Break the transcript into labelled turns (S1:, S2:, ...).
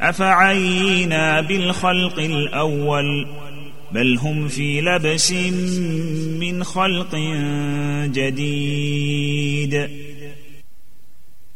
S1: أفعينا بالخلق الأول بل هم في لبس من خلق جديد